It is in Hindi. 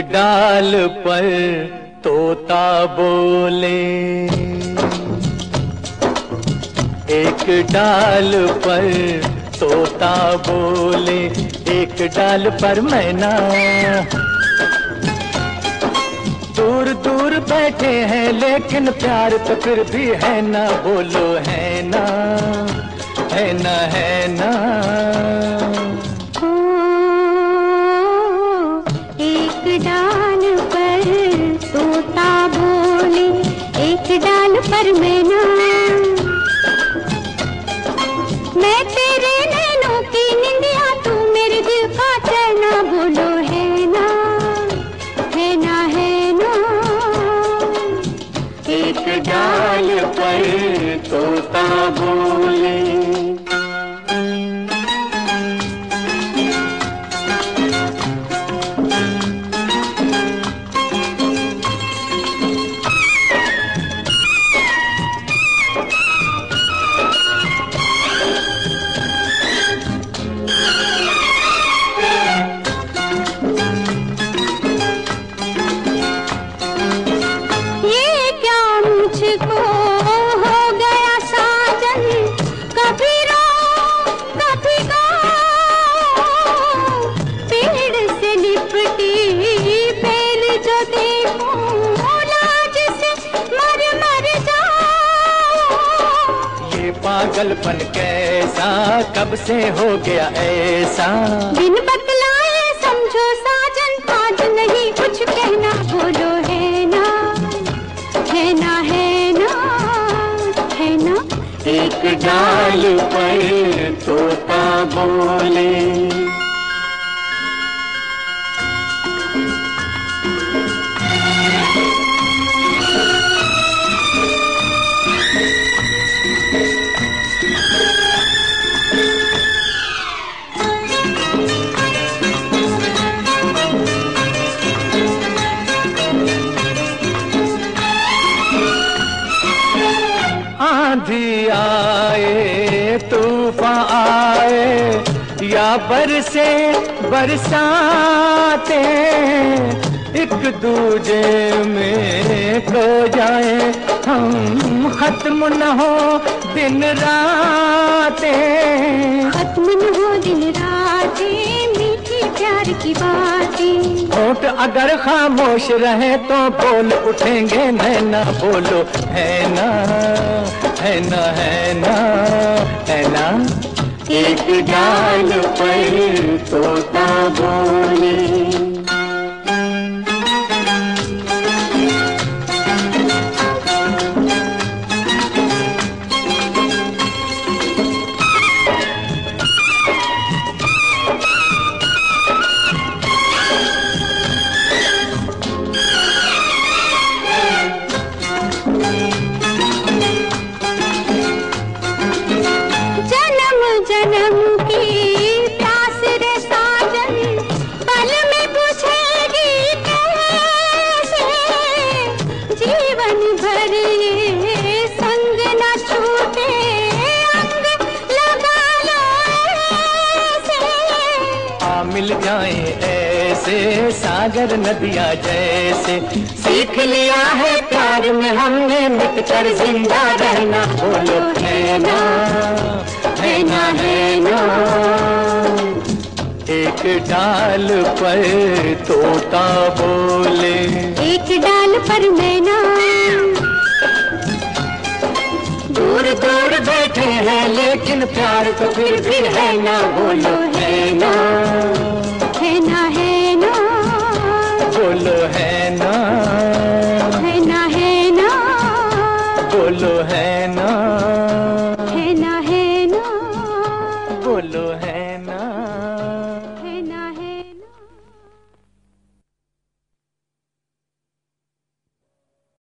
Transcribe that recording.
डाल पर तोता बोले। एक डाल पर तोता बोले। एक डाल पर मैना। दूर दूर बैठे हैं, लेकिन प्यार तो फिर भी है ना। बोलो, है ना है ना है ना। पर मैना। मैं तेरे नैनों की निंदिया तू मेरे दिल का चरना बोलो, है ना? है ना है ना? एक डाल पर तोता बोले पागलपन कैसा? कब से हो गया ऐसा? बिन बतलाए समझो साजन आज नहीं कुछ कहना। बोलो है ना? है ना है ना? है ना? एक डाल पर तोता बोले तूफ़ान आए, या बरसे बरसाते, एक दूजे में खो जाए। हम खत्म न हो दिन रातें। खत्म न हो दिन रातें। प्यार की बातें। होठ अगर खामोश रहे तो बोल उठेंगे नैना बोलो है ना? है ना है ना? है ना? एक डाल पर तोता बोले? जन्म की प्यास रे साजन पल में बुझेगी कैसे? जीवन भर ये संग न छूटे, अंग लगा लो ऐसे। आ मिल जाए ऐसे, सागर नदिया जैसे। सीख लिया है प्यार में हमने मिट कर ज़िंदा रहना, बोलो है ना। है ना एक डाल पर तोता बोले। एक डाल पर मैना। दूर दूर बैठे हैं लेकिन प्यार तो फिर भी है ना बोलो है है ना।